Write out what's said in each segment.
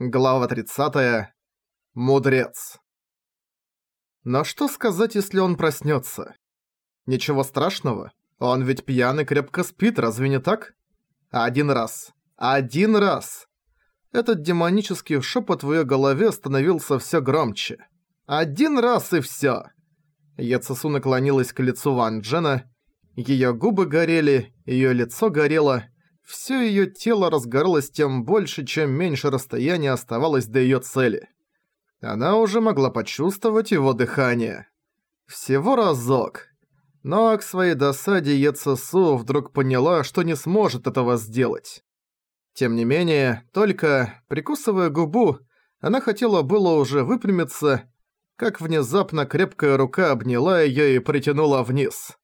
Глава 30. Мудрец. Но что сказать, если он проснется? Ничего страшного. Он ведь пьяный крепко спит, разве не так? Один раз. Один раз. Этот демонический шепот в ее голове становился все громче. Один раз и все. Яцесу наклонилась к лицу Ван Джена. Ее губы горели, ее лицо горело, все ее тело разгоралось тем больше, чем меньше расстояния оставалось до ее цели. Она уже могла почувствовать его дыхание. Всего разок. Но к своей досаде Ецесу вдруг поняла, что не сможет этого сделать. Тем не менее, только, прикусывая губу, она хотела было уже выпрямиться, как внезапно крепкая рука обняла её и притянула вниз.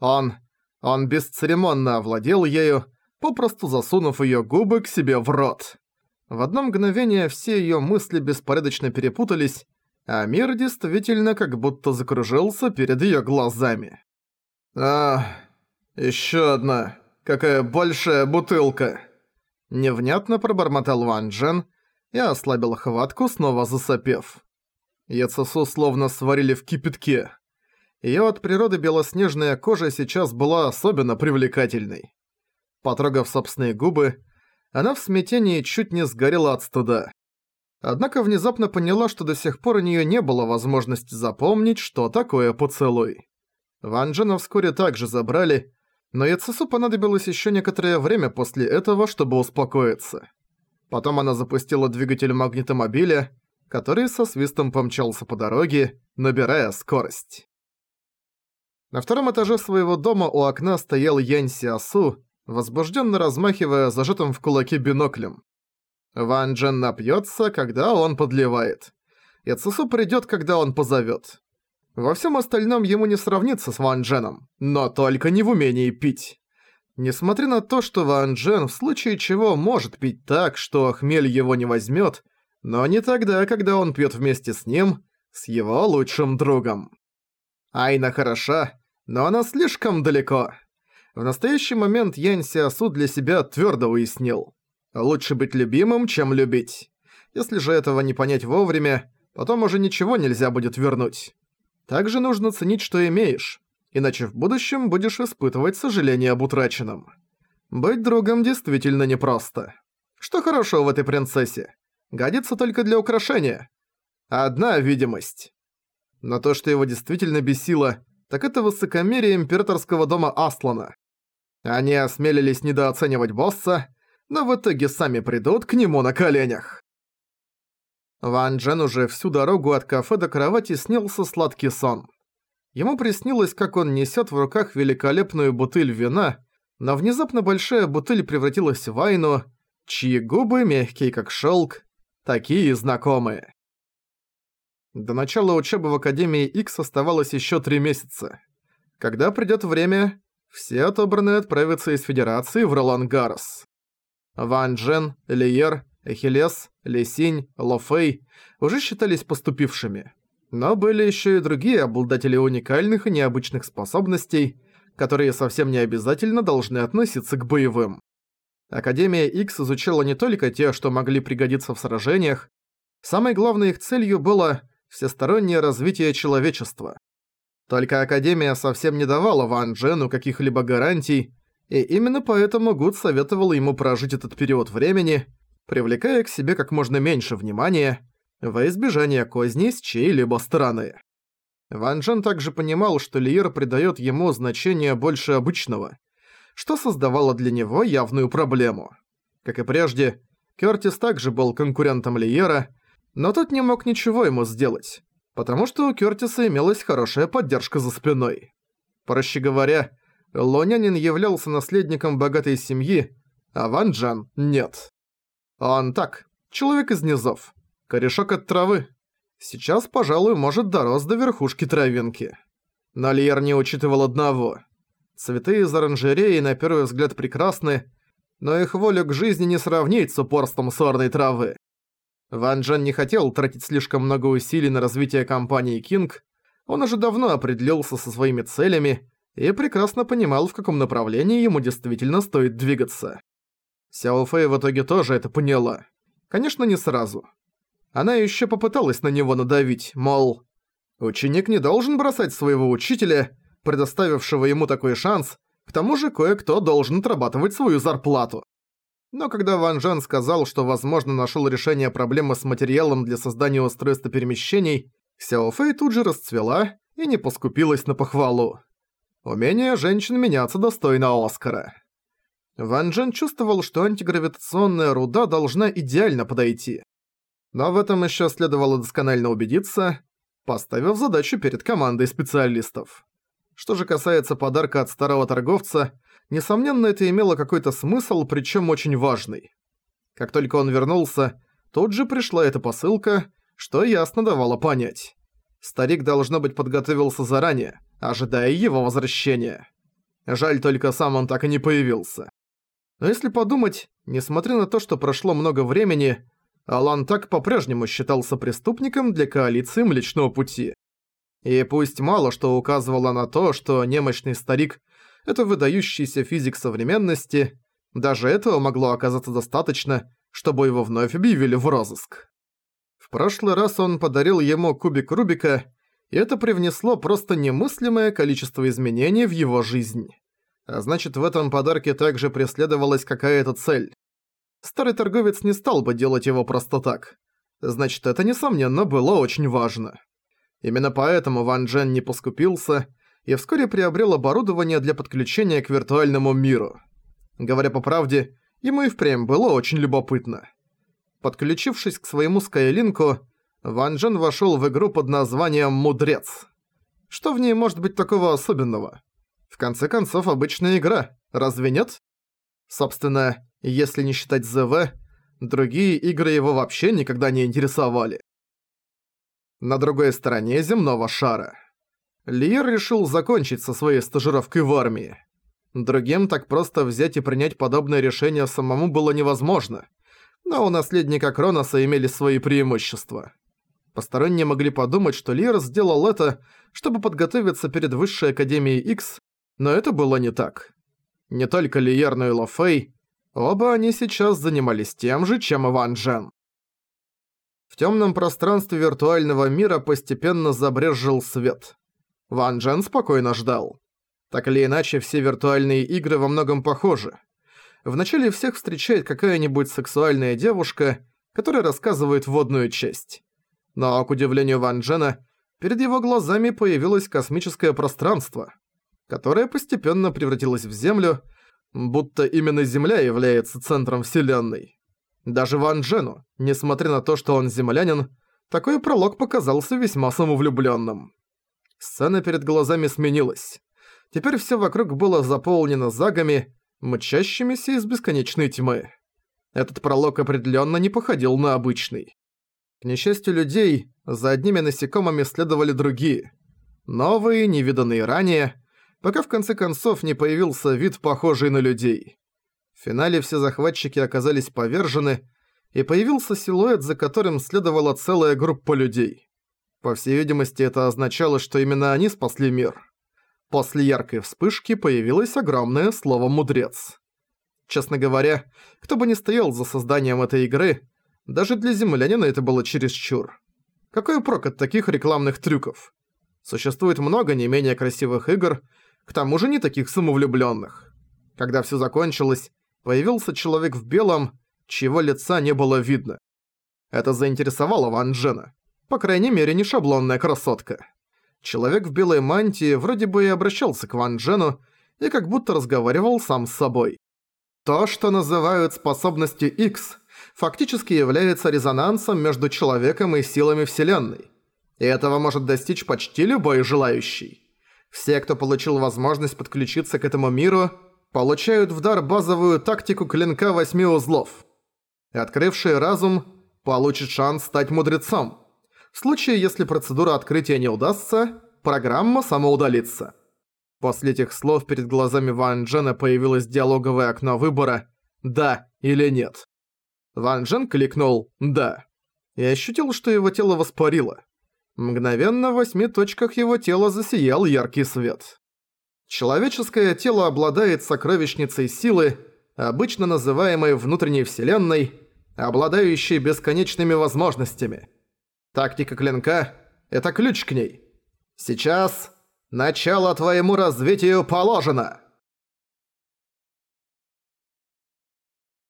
Он... он бесцеремонно овладел ею, попросту засунув её губы к себе в рот. В одно мгновение все её мысли беспорядочно перепутались, а мир действительно как будто закружился перед её глазами. «А, ещё одна. Какая большая бутылка!» Невнятно пробормотал Ван Джен и ослабил хватку, снова засопев. Яцесу словно сварили в кипятке. Её от природы белоснежная кожа сейчас была особенно привлекательной. Потрогав собственные губы, она в смятении чуть не сгорела от стыда. Однако внезапно поняла, что до сих пор у неё не было возможности запомнить, что такое поцелуй. Ван Джена вскоре также забрали, но Яцесу понадобилось ещё некоторое время после этого, чтобы успокоиться. Потом она запустила двигатель магнитомобиля, который со свистом помчался по дороге, набирая скорость. На втором этаже своего дома у окна стоял Янь Сиасу, возбужденно размахивая зажатым в кулаке биноклем. Ван Джен напьется, когда он подливает. И Цусу придет, когда он позовет. Во всем остальном ему не сравнится с Ван Дженом, но только не в умении пить. Несмотря на то, что Ван Джен в случае чего может пить так, что хмель его не возьмет, но не тогда, когда он пьет вместе с ним, с его лучшим другом. Айна хороша, но она слишком далеко. В настоящий момент Янь Сиасу для себя твердо уяснил. Лучше быть любимым, чем любить. Если же этого не понять вовремя, потом уже ничего нельзя будет вернуть. Также нужно ценить, что имеешь, иначе в будущем будешь испытывать сожаление об утраченном. Быть другом действительно непросто. Что хорошего в этой принцессе? Годится только для украшения. Одна видимость. Но то, что его действительно бесило, так это высокомерие императорского дома Аслана. Они осмелились недооценивать босса, но в итоге сами придут к нему на коленях. Ван Джен уже всю дорогу от кафе до кровати снился сладкий сон. Ему приснилось, как он несет в руках великолепную бутыль вина, но внезапно большая бутыль превратилась в вайну, чьи губы мягкие как шелк, такие знакомые. До начала учебы в Академии X оставалось еще три месяца. Когда придет время, все отобранные отправятся из Федерации в Ролан Гаррес. Ван Джен, Лиер, Эхилес, Лесинь, Лофей уже считались поступившими. Но были еще и другие обладатели уникальных и необычных способностей, которые совсем не обязательно должны относиться к боевым. Академия X изучала не только те, что могли пригодиться в сражениях, самой главной их целью было всестороннее развитие человечества. Только Академия совсем не давала Ван Джену каких-либо гарантий, и именно поэтому Гуд советовал ему прожить этот период времени, привлекая к себе как можно меньше внимания, во избежание козней с чьей-либо стороны. Ван Джен также понимал, что Лиер придает ему значение больше обычного, что создавало для него явную проблему. Как и прежде, Кёртис также был конкурентом Лиера, но тот не мог ничего ему сделать потому что у Кёртиса имелась хорошая поддержка за спиной. Проще говоря, Лонянин являлся наследником богатой семьи, а Ван Джан нет. Он так, человек из низов, корешок от травы. Сейчас, пожалуй, может дорос до верхушки травинки. Но Лиер не учитывал одного. Цветы из оранжереи на первый взгляд прекрасны, но их волю к жизни не сравнить с упорством сорной травы. Ван Джен не хотел тратить слишком много усилий на развитие компании King, он уже давно определился со своими целями и прекрасно понимал, в каком направлении ему действительно стоит двигаться. Сяо Фэй в итоге тоже это поняла. Конечно, не сразу. Она еще попыталась на него надавить, мол, ученик не должен бросать своего учителя, предоставившего ему такой шанс, к тому же кое-кто должен отрабатывать свою зарплату. Но когда Ван Жен сказал, что, возможно, нашел решение проблемы с материалом для создания устройства перемещений, Сяо Фэй тут же расцвела и не поскупилась на похвалу. Умение женщин меняться достойно Оскара. Ван Джен чувствовал, что антигравитационная руда должна идеально подойти. Но в этом еще следовало досконально убедиться, поставив задачу перед командой специалистов. Что же касается подарка от старого торговца, несомненно, это имело какой-то смысл, причем очень важный. Как только он вернулся, тут же пришла эта посылка, что ясно давало понять. Старик, должно быть, подготовился заранее, ожидая его возвращения. Жаль, только сам он так и не появился. Но если подумать, несмотря на то, что прошло много времени, Алан так по-прежнему считался преступником для коалиции Млечного Пути. И пусть мало что указывало на то, что немощный старик – это выдающийся физик современности, даже этого могло оказаться достаточно, чтобы его вновь объявили в розыск. В прошлый раз он подарил ему кубик Рубика, и это привнесло просто немыслимое количество изменений в его жизнь. А значит, в этом подарке также преследовалась какая-то цель. Старый торговец не стал бы делать его просто так. Значит, это, несомненно, было очень важно. Именно поэтому Ван Джен не поскупился и вскоре приобрел оборудование для подключения к виртуальному миру. Говоря по правде, ему и впрямь было очень любопытно. Подключившись к своему скайлинку, Ван Джен вошел в игру под названием «Мудрец». Что в ней может быть такого особенного? В конце концов, обычная игра, разве нет? Собственно, если не считать ЗВ, другие игры его вообще никогда не интересовали. На другой стороне земного шара. Лиер решил закончить со своей стажировкой в армии. Другим так просто взять и принять подобное решение самому было невозможно, но у наследника Кроноса имели свои преимущества. Посторонние могли подумать, что Лиер сделал это, чтобы подготовиться перед Высшей Академией X, но это было не так. Не только Лиер, но и Лофей, оба они сейчас занимались тем же, чем и Ван Джен. В темном пространстве виртуального мира постепенно забрезжил свет. Ван Джен спокойно ждал. Так или иначе, все виртуальные игры во многом похожи. Вначале всех встречает какая-нибудь сексуальная девушка, которая рассказывает вводную часть. Но, к удивлению Ван Джена, перед его глазами появилось космическое пространство, которое постепенно превратилось в Землю, будто именно Земля является центром Вселенной. Даже Ван Джену, несмотря на то, что он землянин, такой пролог показался весьма самовлюбленным. Сцена перед глазами сменилась. Теперь все вокруг было заполнено загами, мчащимися из бесконечной тьмы. Этот пролог определенно не походил на обычный. К несчастью людей, за одними насекомыми следовали другие. Новые, невиданные ранее, пока в конце концов не появился вид, похожий на людей. В финале все захватчики оказались повержены, и появился силуэт, за которым следовала целая группа людей. По всей видимости, это означало, что именно они спасли мир. После яркой вспышки появилось огромное слово «мудрец». Честно говоря, кто бы ни стоял за созданием этой игры, даже для землянина это было чересчур. Какой прок от таких рекламных трюков? Существует много не менее красивых игр, к тому же не таких самовлюбленных. Когда все закончилось, появился человек в белом, чьего лица не было видно. Это заинтересовало Ван Джена. По крайней мере, не шаблонная красотка. Человек в белой мантии вроде бы и обращался к Ван Джену и как будто разговаривал сам с собой. То, что называют способностью X, фактически является резонансом между человеком и силами Вселенной. И этого может достичь почти любой желающий. Все, кто получил возможность подключиться к этому миру, получают в дар базовую тактику клинка восьми узлов. Открывший разум получит шанс стать мудрецом. В случае, если процедура открытия не удастся, программа самоудалится. После этих слов перед глазами Ван Джена появилось диалоговое окно выбора «да» или «нет». Ван Джен кликнул «да» и ощутил, что его тело воспарило. Мгновенно в восьми точках его тела засиял яркий свет. Человеческое тело обладает сокровищницей силы, обычно называемой внутренней вселенной, обладающей бесконечными возможностями. Тактика клинка — это ключ к ней. Сейчас начало твоему развитию положено!»